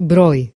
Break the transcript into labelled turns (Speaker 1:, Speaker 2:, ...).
Speaker 1: broi